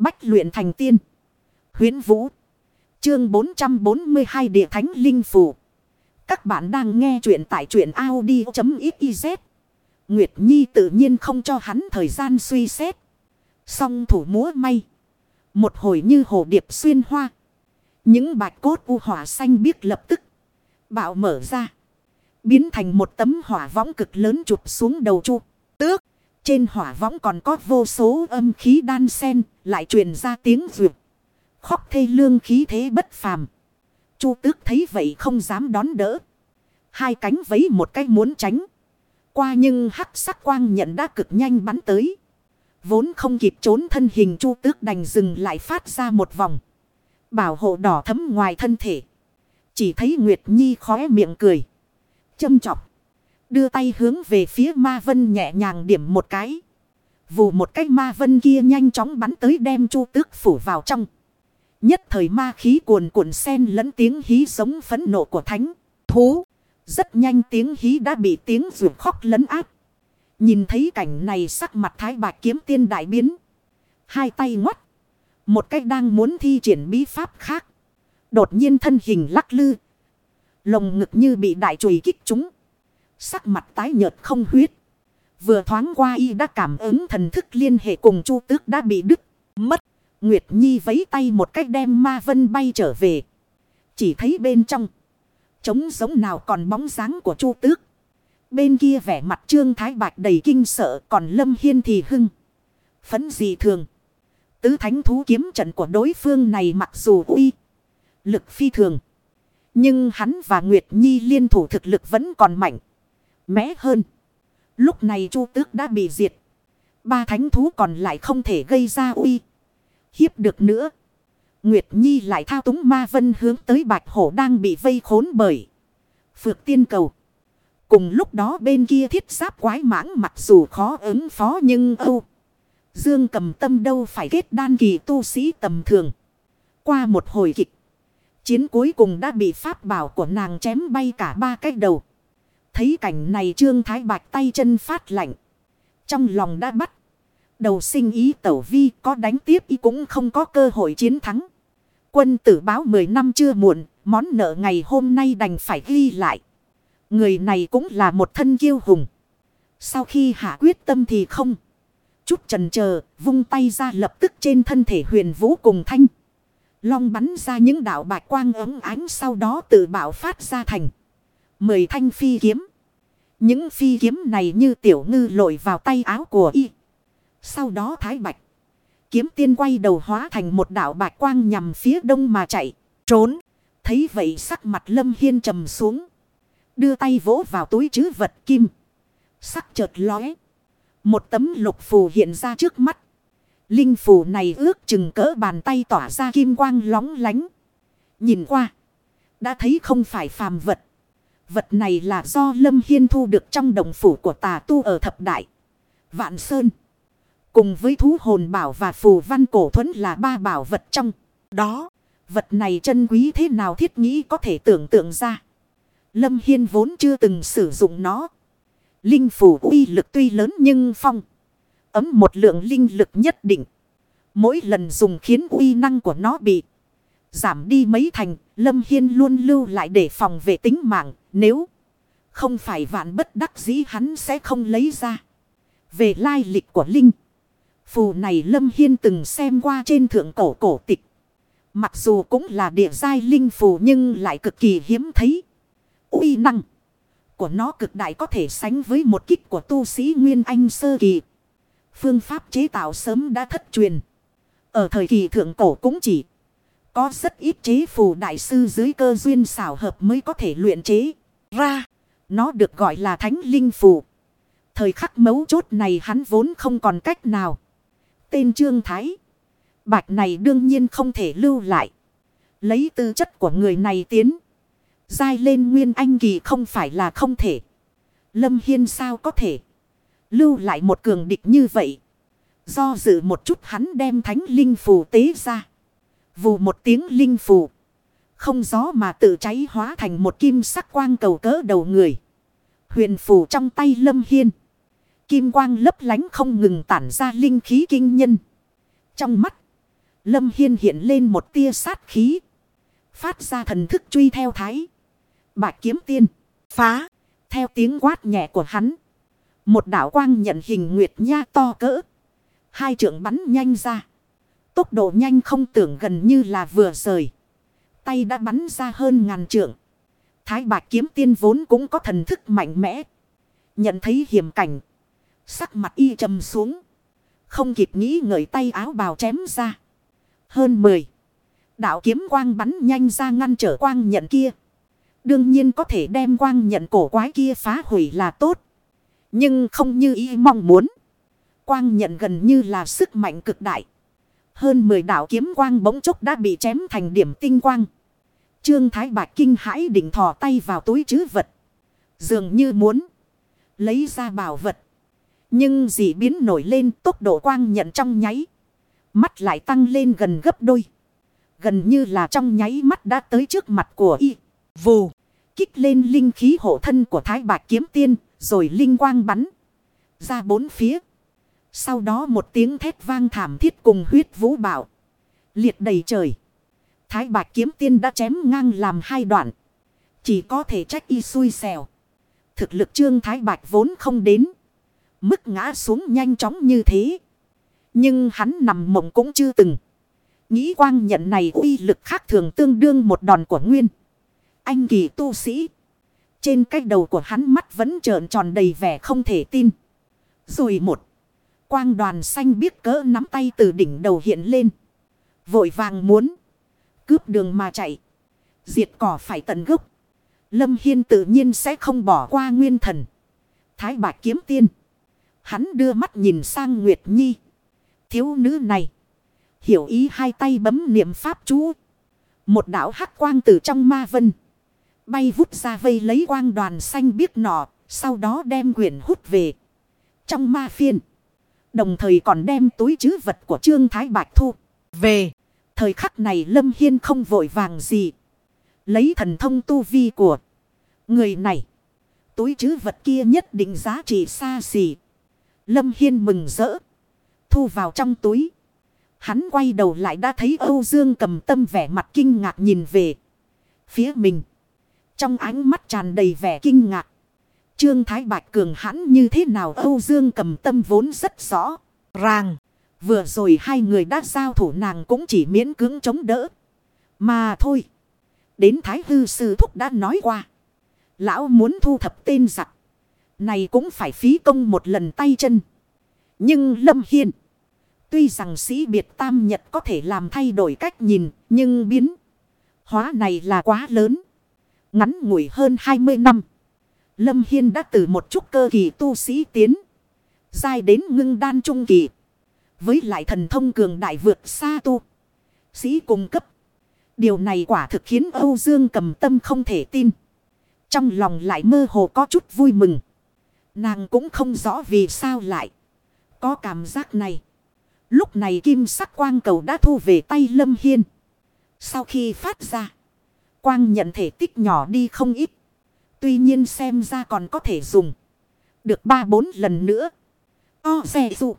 Bách luyện thành tiên. huyễn Vũ. Chương 442 Địa Thánh Linh Phù. Các bạn đang nghe truyện tại truyện Audi.xyz. Nguyệt Nhi tự nhiên không cho hắn thời gian suy xét. Song thủ múa may. Một hồi như hồ điệp xuyên hoa. Những bạch cốt u hỏa xanh biếc lập tức. Bạo mở ra. Biến thành một tấm hỏa võng cực lớn chụp xuống đầu chu. Trên hỏa võng còn có vô số âm khí đan sen. Lại truyền ra tiếng vượt. Khóc thê lương khí thế bất phàm. Chu tước thấy vậy không dám đón đỡ. Hai cánh vấy một cái muốn tránh. Qua nhưng hắc sắc quang nhận đã cực nhanh bắn tới. Vốn không kịp trốn thân hình chu tước đành dừng lại phát ra một vòng. Bảo hộ đỏ thấm ngoài thân thể. Chỉ thấy Nguyệt Nhi khóe miệng cười. Châm chọc. Đưa tay hướng về phía ma vân nhẹ nhàng điểm một cái. Vù một cái ma vân kia nhanh chóng bắn tới đem chu tước phủ vào trong. Nhất thời ma khí cuồn cuộn sen lẫn tiếng hí giống phấn nộ của thánh. Thú. Rất nhanh tiếng hí đã bị tiếng ruột khóc lấn áp. Nhìn thấy cảnh này sắc mặt thái bạch kiếm tiên đại biến. Hai tay ngoắt. Một cách đang muốn thi triển bí pháp khác. Đột nhiên thân hình lắc lư. Lồng ngực như bị đại chùy kích chúng. Sắc mặt tái nhợt không huyết. Vừa thoáng qua y đã cảm ứng thần thức liên hệ cùng chu tước đã bị đứt. Mất. Nguyệt Nhi vấy tay một cách đem ma vân bay trở về. Chỉ thấy bên trong. Trống giống nào còn bóng dáng của chu tước. Bên kia vẻ mặt trương thái bạch đầy kinh sợ, còn lâm hiên thì hưng. Phấn gì thường. Tứ thánh thú kiếm trận của đối phương này mặc dù uy. Lực phi thường. Nhưng hắn và Nguyệt Nhi liên thủ thực lực vẫn còn mạnh. Mẽ hơn. Lúc này chu tước đã bị diệt. Ba thánh thú còn lại không thể gây ra uy. Hiếp được nữa. Nguyệt Nhi lại thao túng ma vân hướng tới bạch hổ đang bị vây khốn bởi. Phược tiên cầu. Cùng lúc đó bên kia thiết giáp quái mãng mặc dù khó ứng phó nhưng âu. Dương cầm tâm đâu phải kết đan kỳ tu sĩ tầm thường. Qua một hồi kịch. Chiến cuối cùng đã bị pháp bảo của nàng chém bay cả ba cái đầu. Thấy cảnh này Trương Thái Bạch tay chân phát lạnh. Trong lòng đã bắt. Đầu sinh ý tẩu vi có đánh tiếp y cũng không có cơ hội chiến thắng. Quân tử báo 10 năm chưa muộn. Món nợ ngày hôm nay đành phải ghi lại. Người này cũng là một thân kiêu hùng. Sau khi hạ quyết tâm thì không. Chút trần chờ, vung tay ra lập tức trên thân thể huyền vũ cùng thanh. Long bắn ra những đạo bạch quang ấm ánh sau đó tự bảo phát ra thành. Mười thanh phi kiếm. Những phi kiếm này như tiểu ngư lội vào tay áo của y. Sau đó thái bạch. Kiếm tiên quay đầu hóa thành một đạo bạch quang nhằm phía đông mà chạy. Trốn. Thấy vậy sắc mặt lâm hiên trầm xuống. Đưa tay vỗ vào túi chứ vật kim. Sắc chợt lóe. Một tấm lục phù hiện ra trước mắt. Linh phù này ước chừng cỡ bàn tay tỏa ra kim quang lóng lánh. Nhìn qua. Đã thấy không phải phàm vật. Vật này là do Lâm Hiên thu được trong đồng phủ của tà tu ở thập đại. Vạn Sơn. Cùng với thú hồn bảo và phù văn cổ thuẫn là ba bảo vật trong. Đó. Vật này chân quý thế nào thiết nghĩ có thể tưởng tượng ra. Lâm Hiên vốn chưa từng sử dụng nó. Linh phủ uy lực tuy lớn nhưng phong. Ấm một lượng linh lực nhất định. Mỗi lần dùng khiến uy năng của nó bị giảm đi mấy thành. Lâm Hiên luôn lưu lại để phòng vệ tính mạng. Nếu không phải vạn bất đắc dĩ, hắn sẽ không lấy ra. Về lai lịch của Linh. Phù này Lâm Hiên từng xem qua trên thượng cổ cổ tịch. Mặc dù cũng là địa giai linh phù nhưng lại cực kỳ hiếm thấy uy năng của nó cực đại có thể sánh với một kích của tu sĩ Nguyên Anh Sơ Kỳ. Phương pháp chế tạo sớm đã thất truyền. Ở thời kỳ thượng cổ cũng chỉ có rất ít chế phù đại sư dưới cơ duyên xảo hợp mới có thể luyện chế ra. Nó được gọi là thánh linh phù. Thời khắc mấu chốt này hắn vốn không còn cách nào. Tên Trương Thái. Bạch này đương nhiên không thể lưu lại. Lấy tư chất của người này tiến. Giai lên nguyên anh kỳ không phải là không thể. Lâm Hiên sao có thể. Lưu lại một cường địch như vậy. Do dự một chút hắn đem thánh linh phù tế ra. Vù một tiếng linh phù. Không gió mà tự cháy hóa thành một kim sắc quang cầu cỡ đầu người. Huyền phù trong tay Lâm Hiên. Kim quang lấp lánh không ngừng tản ra linh khí kinh nhân. Trong mắt. Lâm Hiên hiện lên một tia sát khí. Phát ra thần thức truy theo thái. Bạch kiếm tiên. Phá. Theo tiếng quát nhẹ của hắn. Một đảo quang nhận hình nguyệt nha to cỡ. Hai trưởng bắn nhanh ra. Tốc độ nhanh không tưởng gần như là vừa rời. Tay đã bắn ra hơn ngàn trượng. Thái bạch kiếm tiên vốn cũng có thần thức mạnh mẽ. Nhận thấy hiểm cảnh. Sắc mặt y trầm xuống. Không kịp nghĩ ngợi tay áo bào chém ra. Hơn 10. Đạo kiếm quang bắn nhanh ra ngăn trở quang nhận kia. Đương nhiên có thể đem quang nhận cổ quái kia phá hủy là tốt. Nhưng không như ý mong muốn. Quang nhận gần như là sức mạnh cực đại. Hơn 10 đạo kiếm quang bỗng chốc đã bị chém thành điểm tinh quang. Trương Thái Bạch kinh hãi định thò tay vào túi chứ vật. Dường như muốn lấy ra bảo vật. Nhưng dị biến nổi lên, tốc độ quang nhận trong nháy. Mắt lại tăng lên gần gấp đôi. Gần như là trong nháy mắt đã tới trước mặt của y. Vù. Kích lên linh khí hộ thân của Thái Bạch kiếm tiên. Rồi linh quang bắn. Ra bốn phía. Sau đó một tiếng thét vang thảm thiết cùng huyết vũ bạo. Liệt đầy trời. Thái Bạch kiếm tiên đã chém ngang làm hai đoạn. Chỉ có thể trách y xui xèo. Thực lực trương Thái Bạch vốn không đến. Mức ngã xuống nhanh chóng như thế. Nhưng hắn nằm mộng cũng chưa từng. Nghĩ quang nhận này uy lực khác thường tương đương một đòn của Nguyên. Anh kỳ tu sĩ. Trên cái đầu của hắn mắt vẫn trợn tròn đầy vẻ không thể tin. Rồi một. Quang đoàn xanh biết cỡ nắm tay từ đỉnh đầu hiện lên. Vội vàng muốn. Cướp đường mà chạy. Diệt cỏ phải tận gốc. Lâm Hiên tự nhiên sẽ không bỏ qua nguyên thần. Thái bạch kiếm tiên. Hắn đưa mắt nhìn sang Nguyệt Nhi. Thiếu nữ này. Hiểu ý hai tay bấm niệm pháp chú. Một đạo hắc quang từ trong ma vân. Bay vút ra vây lấy quang đoàn xanh biếc nọ. Sau đó đem quyển hút về. Trong ma phiên. Đồng thời còn đem túi chứ vật của Trương Thái Bạch thu. Về. Thời khắc này Lâm Hiên không vội vàng gì. Lấy thần thông tu vi của người này. Túi chứ vật kia nhất định giá trị xa xỉ. Lâm Hiên mừng rỡ. Thu vào trong túi. Hắn quay đầu lại đã thấy Âu Dương cầm tâm vẻ mặt kinh ngạc nhìn về. Phía mình. Trong ánh mắt tràn đầy vẻ kinh ngạc. Trương Thái Bạch cường hãn như thế nào Âu Dương cầm tâm vốn rất rõ. Ràng. Vừa rồi hai người đã giao thủ, nàng cũng chỉ miễn cưỡng chống đỡ. Mà thôi. Đến Thái Hư Sư Thúc đã nói qua. Lão muốn thu thập tên giặc. Này cũng phải phí công một lần tay chân. Nhưng Lâm Hiên. Tuy rằng sĩ biệt tam nhật có thể làm thay đổi cách nhìn. Nhưng biến. Hóa này là quá lớn. Ngắn ngủi hơn 20 năm. Lâm Hiên đã từ một chút cơ kỳ tu sĩ tiến. Dài đến ngưng đan trung kỳ. Với lại thần thông cường đại vượt xa tu. Sĩ cung cấp. Điều này quả thực khiến Âu Dương cầm tâm không thể tin. Trong lòng lại mơ hồ có chút vui mừng. Nàng cũng không rõ vì sao lại. Có cảm giác này. Lúc này kim sắc quang cầu đã thu về tay Lâm Hiên. Sau khi phát ra. Quang nhận thể tích nhỏ đi không ít. Tuy nhiên xem ra còn có thể dùng. Được ba bốn lần nữa. O xe dụ.